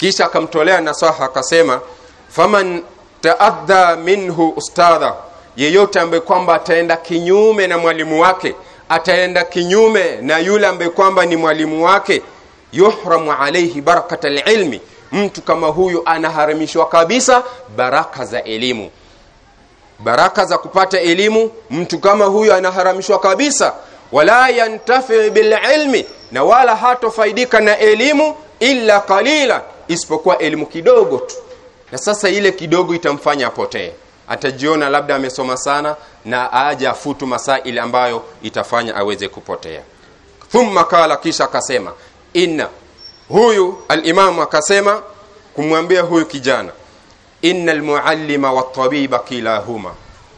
kisha akamtolea nasaha akasema faman taadha minhu ustadha yeyote ambaye kwamba ataenda kinyume na mwalimu wake ataenda kinyume na yule ambaye kwamba ni mwalimu wake yuhramu alaihi barakata lilmi mtu kama huyu anaharamishwa kabisa baraka za elimu. Baraka za kupata elimu mtu kama huyu anaharamishwa kabisa. Wala yantafi bililmi na wala hatofaidika na elimu illa qalila isipokuwa elimu kidogo tu. Na sasa ile kidogo itamfanya apotee. Atajiona labda amesoma sana na aje afutu masaili ambayo itafanya aweze kupotea. Thumma kala kisha akasema inna huyu alimamu akasema kumwambia huyu kijana inna almuallima watabiba kilahuma.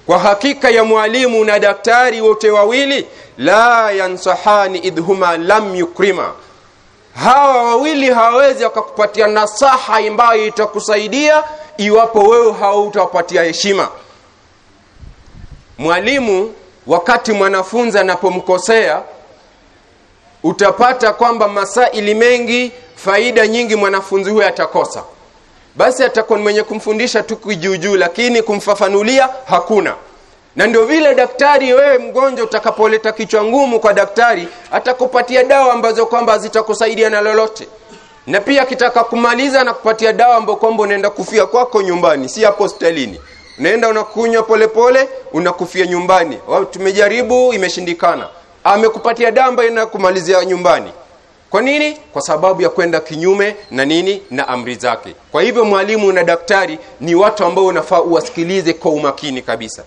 Kwa hakika ya mwalimu na daktari wote wawili la yansahani idhuma lam yukrima hawa wawili hawawezi wakakupatia nasaha ambayo itakusaidia iwapo wewe hautawapatia heshima. Mwalimu wakati mwanafunzi anapomkosea utapata kwamba masaili mengi faida nyingi mwanafunzi huyo atakosa. Basi atakuwa mwenye kumfundisha tu kijuujuu lakini kumfafanulia hakuna na ndio vile daktari wewe mgonjwa utakapoleta kichwa ngumu kwa daktari atakupatia dawa ambazo kwamba zitakusaidia na lolote. Na pia kitaka kumaliza na kupatia dawa ambayo kwamba unaenda kufia kwako nyumbani si hapo hospitalini. Unaenda unakunywa polepole unakufia nyumbani. Tumejaribu imeshindikana. Amekupatia dawa ambayo inakumalizia nyumbani. Kwa nini? Kwa sababu ya kwenda kinyume na nini? Na amri zake. Kwa hivyo mwalimu na daktari ni watu ambao unafaa uwasikilize kwa umakini kabisa